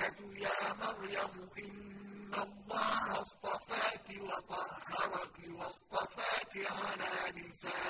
الْمَلَائِكَةُ يَا مَرْيَمُ إِنَّ اللَّهَ اصْطَفَاكِ وَطَهَّرَكِ وَاصْطَفَاكِ عَلَىٰ نِسَاءِ